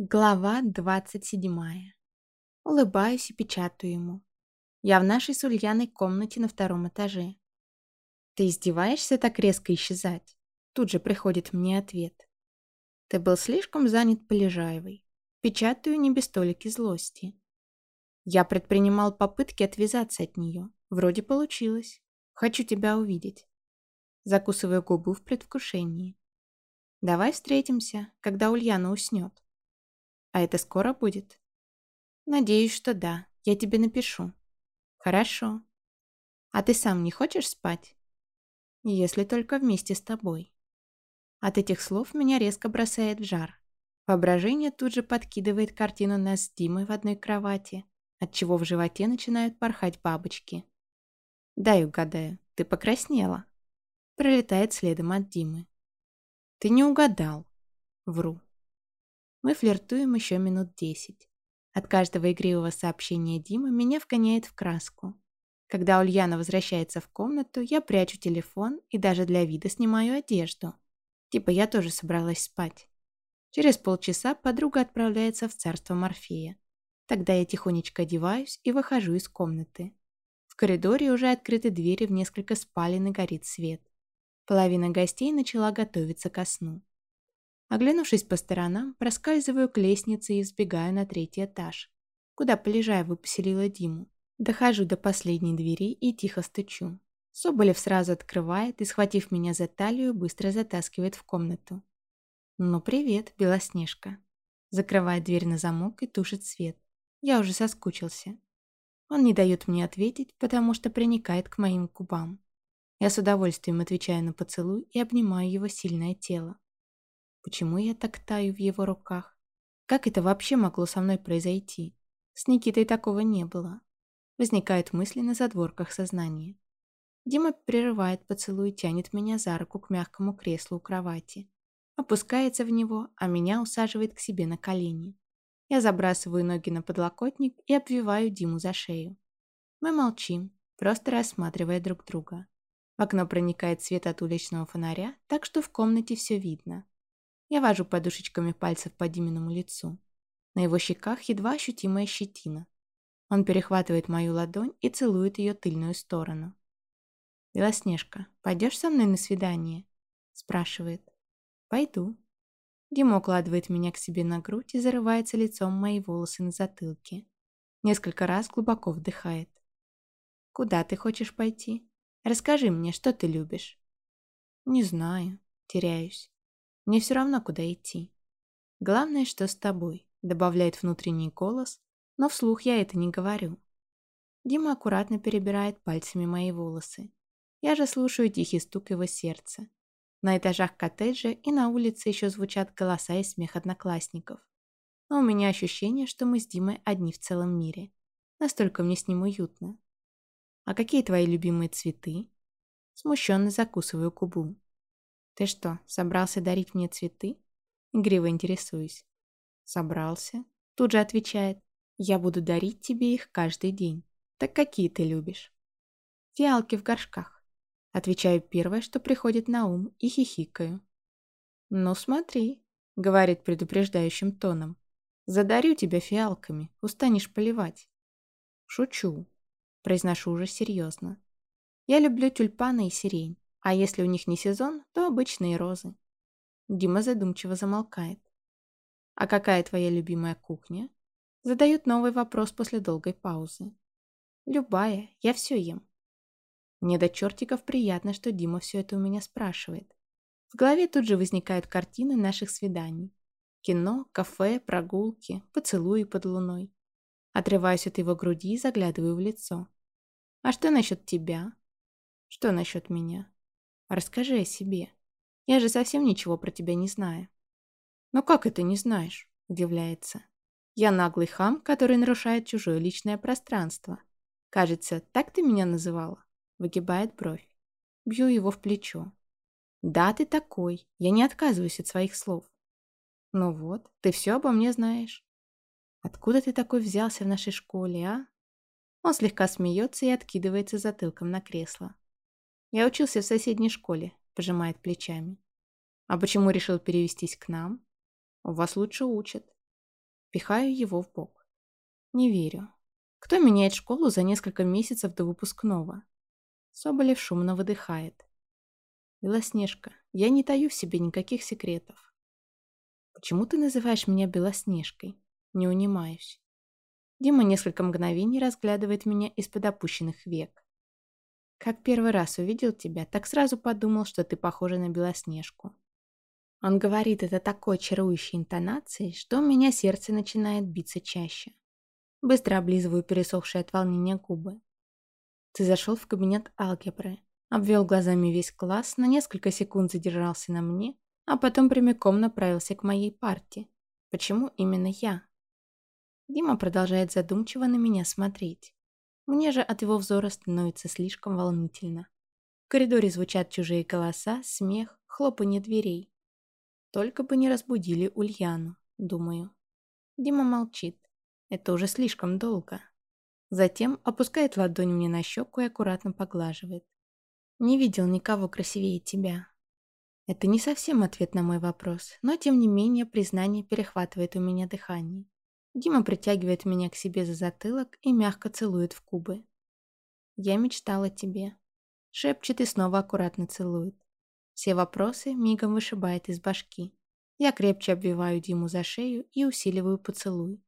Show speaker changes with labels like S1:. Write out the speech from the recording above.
S1: Глава 27. Улыбаюсь и печатаю ему. Я в нашей с Ульяной комнате на втором этаже. «Ты издеваешься так резко исчезать?» Тут же приходит мне ответ. «Ты был слишком занят Полежаевой». Печатаю не без толики злости. Я предпринимал попытки отвязаться от нее. Вроде получилось. Хочу тебя увидеть. Закусываю губу в предвкушении. Давай встретимся, когда Ульяна уснет. А это скоро будет? Надеюсь, что да. Я тебе напишу. Хорошо. А ты сам не хочешь спать? Если только вместе с тобой. От этих слов меня резко бросает в жар. Воображение тут же подкидывает картину нас с Димой в одной кровати, отчего в животе начинают порхать бабочки. Дай угадаю, ты покраснела. Пролетает следом от Димы. Ты не угадал. Вру. Мы флиртуем еще минут десять. От каждого игривого сообщения Дима меня вгоняет в краску. Когда Ульяна возвращается в комнату, я прячу телефон и даже для вида снимаю одежду. Типа я тоже собралась спать. Через полчаса подруга отправляется в царство Морфея. Тогда я тихонечко одеваюсь и выхожу из комнаты. В коридоре уже открыты двери в несколько спален и горит свет. Половина гостей начала готовиться ко сну. Оглянувшись по сторонам, проскальзываю к лестнице и взбегаю на третий этаж, куда Полежаева поселила Диму. Дохожу до последней двери и тихо стучу. Соболев сразу открывает и, схватив меня за талию, быстро затаскивает в комнату. «Ну, привет, Белоснежка». Закрывает дверь на замок и тушит свет. Я уже соскучился. Он не дает мне ответить, потому что проникает к моим губам. Я с удовольствием отвечаю на поцелуй и обнимаю его сильное тело. Почему я так таю в его руках? Как это вообще могло со мной произойти? С Никитой такого не было. Возникают мысли на задворках сознания. Дима прерывает поцелуй и тянет меня за руку к мягкому креслу у кровати. Опускается в него, а меня усаживает к себе на колени. Я забрасываю ноги на подлокотник и обвиваю Диму за шею. Мы молчим, просто рассматривая друг друга. В окно проникает свет от уличного фонаря, так что в комнате все видно. Я вожу подушечками пальцев по Диминому лицу. На его щеках едва ощутимая щетина. Он перехватывает мою ладонь и целует ее тыльную сторону. «Белоснежка, пойдешь со мной на свидание?» спрашивает. «Пойду». Дима укладывает меня к себе на грудь и зарывается лицом мои волосы на затылке. Несколько раз глубоко вдыхает. «Куда ты хочешь пойти? Расскажи мне, что ты любишь?» «Не знаю. Теряюсь. Мне все равно, куда идти. Главное, что с тобой, добавляет внутренний голос, но вслух я это не говорю. Дима аккуратно перебирает пальцами мои волосы. Я же слушаю тихий стук его сердца. На этажах коттеджа и на улице еще звучат голоса и смех одноклассников. Но у меня ощущение, что мы с Димой одни в целом мире. Настолько мне с ним уютно. «А какие твои любимые цветы?» Смущенно закусываю губу. «Ты что, собрался дарить мне цветы?» Игриво интересуюсь. «Собрался?» Тут же отвечает. «Я буду дарить тебе их каждый день. Так какие ты любишь?» «Фиалки в горшках». Отвечаю первое, что приходит на ум, и хихикаю. «Ну смотри», — говорит предупреждающим тоном. «Задарю тебя фиалками, устанешь поливать». «Шучу», — произношу уже серьезно. «Я люблю тюльпаны и сирень. А если у них не сезон, то обычные розы. Дима задумчиво замолкает. «А какая твоя любимая кухня?» Задает новый вопрос после долгой паузы. «Любая, я все ем». Мне до чертиков приятно, что Дима все это у меня спрашивает. В голове тут же возникают картины наших свиданий. Кино, кафе, прогулки, поцелуи под луной. Отрываюсь от его груди и заглядываю в лицо. «А что насчет тебя?» «Что насчет меня?» Расскажи о себе. Я же совсем ничего про тебя не знаю». «Ну как это не знаешь?» – удивляется. «Я наглый хам, который нарушает чужое личное пространство. Кажется, так ты меня называла?» – выгибает бровь. Бью его в плечо. «Да, ты такой. Я не отказываюсь от своих слов». «Ну вот, ты все обо мне знаешь». «Откуда ты такой взялся в нашей школе, а?» Он слегка смеется и откидывается затылком на кресло. Я учился в соседней школе, пожимает плечами. А почему решил перевестись к нам? У вас лучше учат. Пихаю его в бок. Не верю. Кто меняет школу за несколько месяцев до выпускного? Соболев шумно выдыхает. Белоснежка, я не таю в себе никаких секретов. Почему ты называешь меня Белоснежкой? Не унимаюсь. Дима несколько мгновений разглядывает меня из-под опущенных век. Как первый раз увидел тебя, так сразу подумал, что ты похожа на Белоснежку. Он говорит это такой чарующей интонацией, что у меня сердце начинает биться чаще. Быстро облизываю пересохшие от волнения губы. Ты зашел в кабинет алгебры, обвел глазами весь класс, на несколько секунд задержался на мне, а потом прямиком направился к моей парте. Почему именно я? Дима продолжает задумчиво на меня смотреть. Мне же от его взора становится слишком волнительно. В коридоре звучат чужие голоса, смех, хлопанье дверей. Только бы не разбудили Ульяну, думаю. Дима молчит. Это уже слишком долго. Затем опускает ладонь мне на щеку и аккуратно поглаживает. Не видел никого красивее тебя. Это не совсем ответ на мой вопрос, но тем не менее признание перехватывает у меня дыхание. Дима притягивает меня к себе за затылок и мягко целует в кубы. «Я мечтала тебе», — шепчет и снова аккуратно целует. Все вопросы мигом вышибает из башки. Я крепче обвиваю Диму за шею и усиливаю поцелуй.